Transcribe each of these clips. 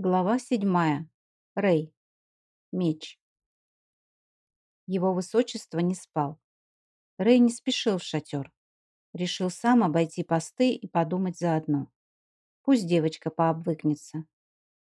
Глава седьмая. Рэй. Меч. Его высочество не спал. Рэй не спешил в шатер. Решил сам обойти посты и подумать заодно. Пусть девочка пообвыкнется.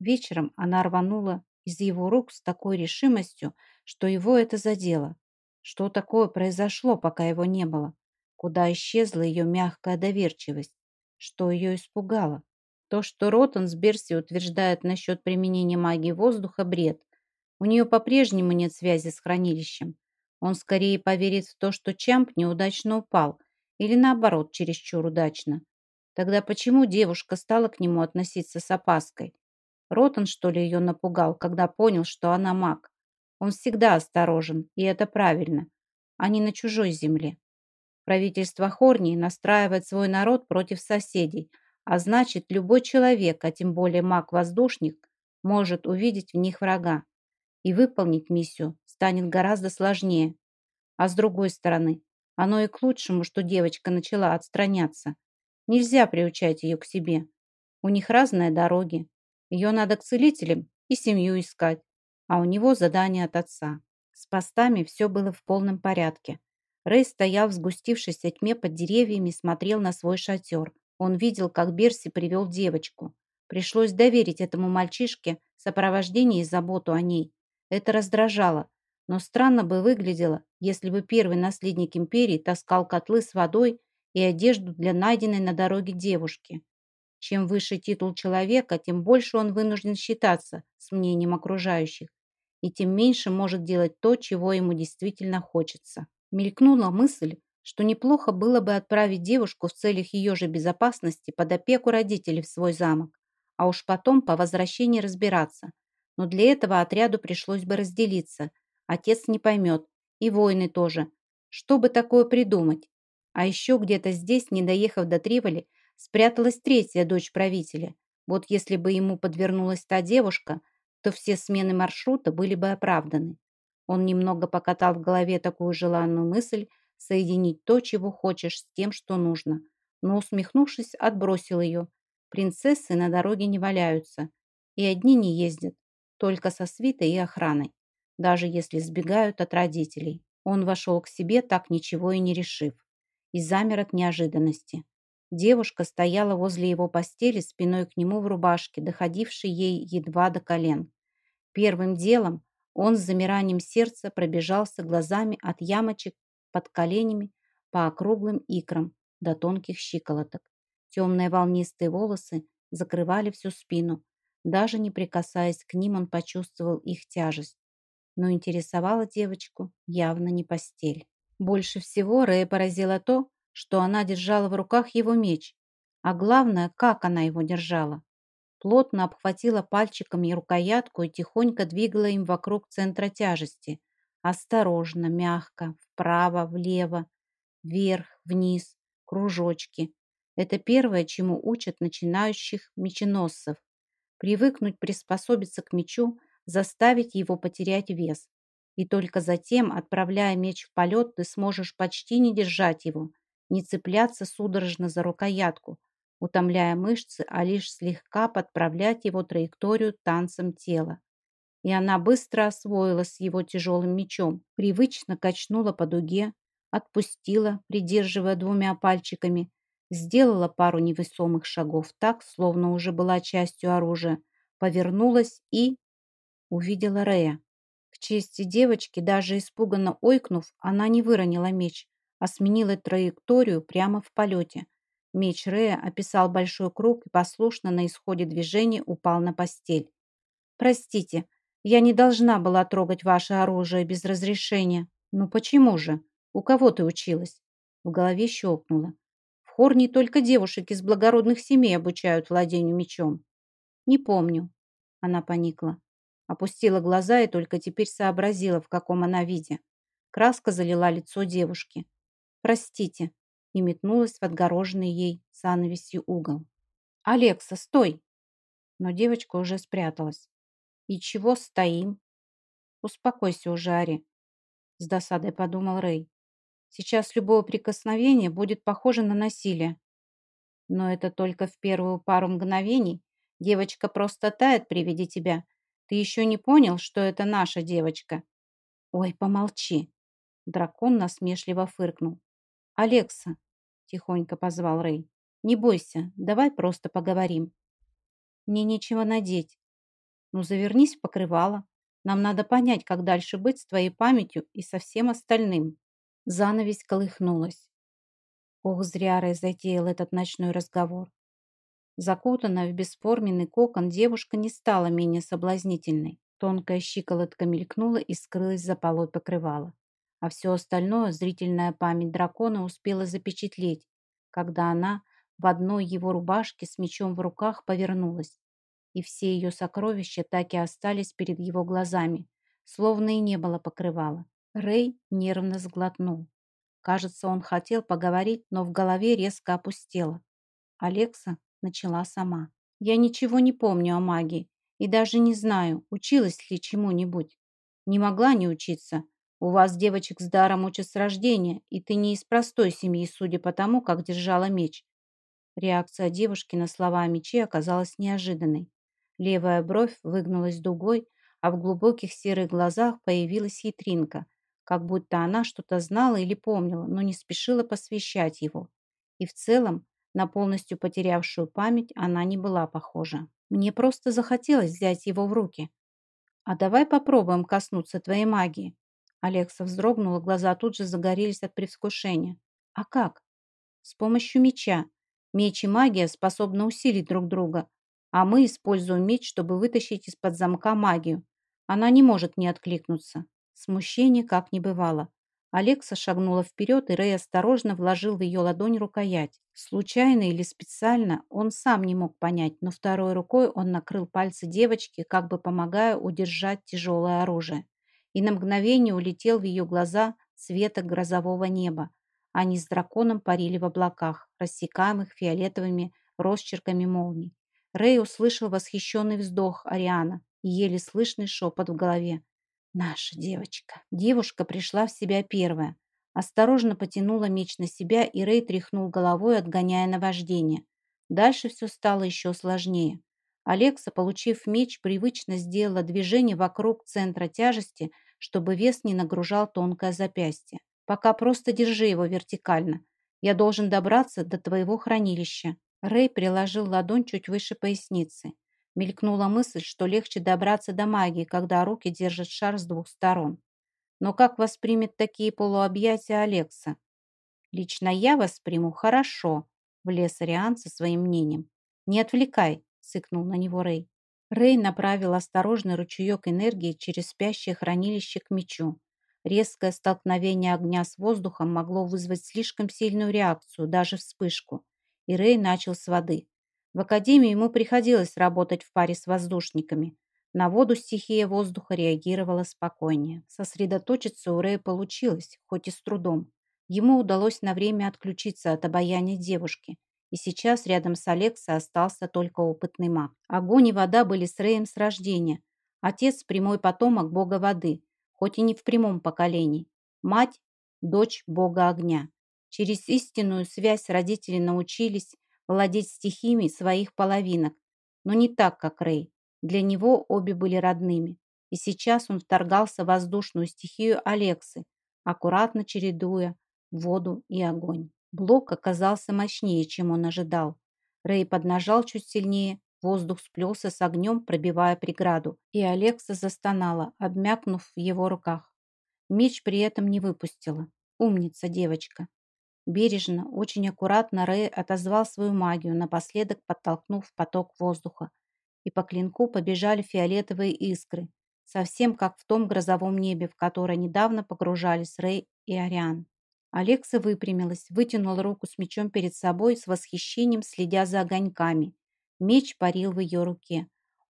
Вечером она рванула из его рук с такой решимостью, что его это задело. Что такое произошло, пока его не было? Куда исчезла ее мягкая доверчивость? Что ее испугало? То, что Ротан с Берси утверждает насчет применения магии воздуха – бред. У нее по-прежнему нет связи с хранилищем. Он скорее поверит в то, что Чамп неудачно упал, или наоборот, чересчур удачно. Тогда почему девушка стала к нему относиться с опаской? Ротан, что ли, ее напугал, когда понял, что она маг? Он всегда осторожен, и это правильно. Они на чужой земле. Правительство Хорнии настраивает свой народ против соседей – а значит, любой человек, а тем более маг-воздушник, может увидеть в них врага. И выполнить миссию станет гораздо сложнее. А с другой стороны, оно и к лучшему, что девочка начала отстраняться. Нельзя приучать ее к себе. У них разные дороги. Ее надо к целителям и семью искать. А у него задание от отца. С постами все было в полном порядке. Рэй стоял в сгустившейся тьме под деревьями смотрел на свой шатер, он видел, как Берси привел девочку. Пришлось доверить этому мальчишке сопровождение и заботу о ней. Это раздражало, но странно бы выглядело, если бы первый наследник империи таскал котлы с водой и одежду для найденной на дороге девушки. Чем выше титул человека, тем больше он вынужден считаться с мнением окружающих, и тем меньше может делать то, чего ему действительно хочется. Мелькнула мысль, что неплохо было бы отправить девушку в целях ее же безопасности под опеку родителей в свой замок, а уж потом по возвращении разбираться. Но для этого отряду пришлось бы разделиться. Отец не поймет, и воины тоже. Что бы такое придумать? А еще где-то здесь, не доехав до Триволи, спряталась третья дочь правителя. Вот если бы ему подвернулась та девушка, то все смены маршрута были бы оправданы. Он немного покатал в голове такую желанную мысль, соединить то, чего хочешь, с тем, что нужно. Но, усмехнувшись, отбросил ее. Принцессы на дороге не валяются. И одни не ездят. Только со свитой и охраной. Даже если сбегают от родителей. Он вошел к себе, так ничего и не решив. И замер от неожиданности. Девушка стояла возле его постели спиной к нему в рубашке, доходившей ей едва до колен. Первым делом он с замиранием сердца пробежался глазами от ямочек под коленями, по округлым икрам до тонких щиколоток. Темные волнистые волосы закрывали всю спину. Даже не прикасаясь к ним, он почувствовал их тяжесть. Но интересовала девочку явно не постель. Больше всего Рэя поразило то, что она держала в руках его меч, а главное, как она его держала. Плотно обхватила пальчиками рукоятку и тихонько двигала им вокруг центра тяжести, Осторожно, мягко, вправо, влево, вверх, вниз, кружочки. Это первое, чему учат начинающих меченосцев. Привыкнуть приспособиться к мечу, заставить его потерять вес. И только затем, отправляя меч в полет, ты сможешь почти не держать его, не цепляться судорожно за рукоятку, утомляя мышцы, а лишь слегка подправлять его траекторию танцем тела и она быстро освоилась с его тяжелым мечом, привычно качнула по дуге, отпустила, придерживая двумя пальчиками, сделала пару невесомых шагов так, словно уже была частью оружия, повернулась и... увидела Рея. К чести девочки, даже испуганно ойкнув, она не выронила меч, а сменила траекторию прямо в полете. Меч Рея описал большой круг и послушно на исходе движения упал на постель. «Простите», я не должна была трогать ваше оружие без разрешения. Ну почему же? У кого ты училась? В голове щелкнуло. В Хорне только девушек из благородных семей обучают владению мечом. Не помню. Она поникла. Опустила глаза и только теперь сообразила, в каком она виде. Краска залила лицо девушки. «Простите», и метнулась в отгороженный ей занавесью угол. «Алекса, стой!» Но девочка уже спряталась. «И чего стоим?» «Успокойся уже, Ари», — с досадой подумал Рэй. «Сейчас любое прикосновение будет похоже на насилие. Но это только в первую пару мгновений, Девочка просто тает при виде тебя. Ты еще не понял, что это наша девочка?» «Ой, помолчи!» Дракон насмешливо фыркнул. «Алекса!» – тихонько позвал Рэй. «Не бойся, давай просто поговорим». «Мне нечего надеть». «Ну, завернись в покрывало. Нам надо понять, как дальше быть с твоей памятью и со всем остальным». Занавесь колыхнулась. Ох, зря Рэй затеял этот ночной разговор. Закутанная в бесформенный кокон, девушка не стала менее соблазнительной. Тонкая щиколотка мелькнула и скрылась за полой покрывала. А все остальное зрительная память дракона успела запечатлеть, когда она в одной его рубашке с мечом в руках повернулась. И все ее сокровища так и остались перед его глазами, словно и не было покрывала. Рэй нервно сглотнул. Кажется, он хотел поговорить, но в голове резко опустело. Алекса начала сама. «Я ничего не помню о магии и даже не знаю, училась ли чему-нибудь. Не могла не учиться. У вас девочек с даром учат с рождения, и ты не из простой семьи, судя по тому, как держала меч». Реакция девушки на слова о мече оказалась неожиданной. Левая бровь выгнулась дугой, а в глубоких серых глазах появилась хитринка, как будто она что-то знала или помнила, но не спешила посвящать его. И в целом на полностью потерявшую память она не была похожа. Мне просто захотелось взять его в руки. «А давай попробуем коснуться твоей магии». Алекса вздрогнула, глаза тут же загорелись от предвкушения. «А как?» «С помощью меча. Меч и магия способны усилить друг друга, а мы используем меч, чтобы вытащить из-под замка магию. Она не может не откликнуться». Смущения как не бывало. Алекса шагнула вперед, и Рэй осторожно вложил в ее ладонь рукоять. Случайно или специально, он сам не мог понять, но второй рукой он накрыл пальцы девочки, как бы помогая удержать тяжелое оружие. И на мгновение улетел в ее глаза цвета грозового неба. Они с драконом парили в облаках, рассекаемых фиолетовыми росчерками молний. Рэй услышал восхищенный вздох Ариана и еле слышный шепот в голове. Наша девочка. Девушка пришла в себя первая. Осторожно потянула меч на себя, и Рэй тряхнул головой, отгоняя наваждение. Дальше все стало еще сложнее. Алекса, получив меч, привычно сделала движение вокруг центра тяжести, чтобы вес не нагружал тонкое запястье. «Пока просто держи его вертикально. Я должен добраться до твоего хранилища». Рэй приложил ладонь чуть выше поясницы. Мелькнула мысль, что легче добраться до магии, когда руки держат шар с двух сторон. Но как воспримет такие полуобъятия Алекса? Лично я восприму хорошо, влез Ариан со своим мнением. Не отвлекай, сыкнул на него Рэй. Рэй направил осторожный ручеек энергии через спящее хранилище к мечу. Резкое столкновение огня с воздухом могло вызвать слишком сильную реакцию, даже вспышку. И Рэй начал с воды. В академии ему приходилось работать в паре с воздушниками. На воду стихия воздуха реагировала спокойнее. Сосредоточиться у Рэя получилось, хоть и с трудом. Ему удалось на время отключиться от обаяния девушки. И сейчас рядом с Алексой остался только опытный маг. Огонь и вода были с Рэем с рождения. Отец – прямой потомок бога воды, хоть и не в прямом поколении. Мать – дочь бога огня. Через истинную связь родители научились владеть стихиями своих половинок, но не так, как Рэй. Для него обе были родными, и сейчас он вторгался в воздушную стихию Алексы, аккуратно чередуя воду и огонь. Блок оказался мощнее, чем он ожидал. Рэй поднажал чуть сильнее, воздух сплелся с огнем, пробивая преграду, и Алекса застонала, обмякнув в его руках. Меч при этом не выпустила. Умница девочка. Бережно, очень аккуратно Рэй отозвал свою магию, напоследок подтолкнув поток воздуха. И по клинку побежали фиолетовые искры, совсем как в том грозовом небе, в которое недавно погружались Рэй и Ариан. Алекса выпрямилась, вытянула руку с мечом перед собой, с восхищением следя за огоньками. Меч парил в ее руке.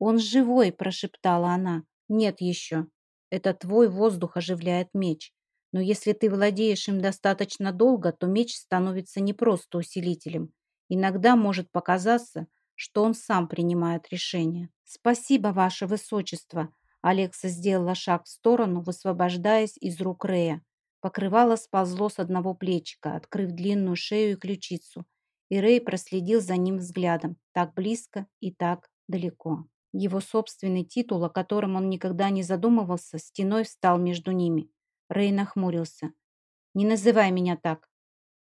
«Он живой!» – прошептала она. «Нет еще. Это твой воздух оживляет меч. Но если ты владеешь им достаточно долго, то меч становится не просто усилителем. Иногда может показаться, что он сам принимает решение. «Спасибо, ваше высочество!» Алекса сделала шаг в сторону, высвобождаясь из рук Рея. Покрывало сползло с одного плечика, открыв длинную шею и ключицу. И Рэй проследил за ним взглядом, так близко и так далеко. Его собственный титул, о котором он никогда не задумывался, стеной встал между ними. Рэй нахмурился. «Не называй меня так.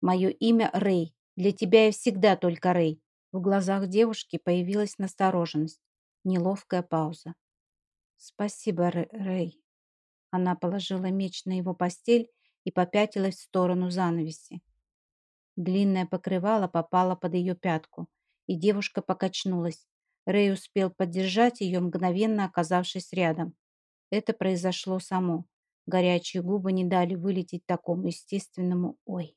Мое имя Рэй. Для тебя я всегда только Рэй». В глазах девушки появилась настороженность. Неловкая пауза. «Спасибо, Рэй». Она положила меч на его постель и попятилась в сторону занавеси. Длинное покрывало попало под ее пятку, и девушка покачнулась. Рэй успел поддержать ее, мгновенно оказавшись рядом. Это произошло само. Горячие губы не дали вылететь такому естественному «Ой».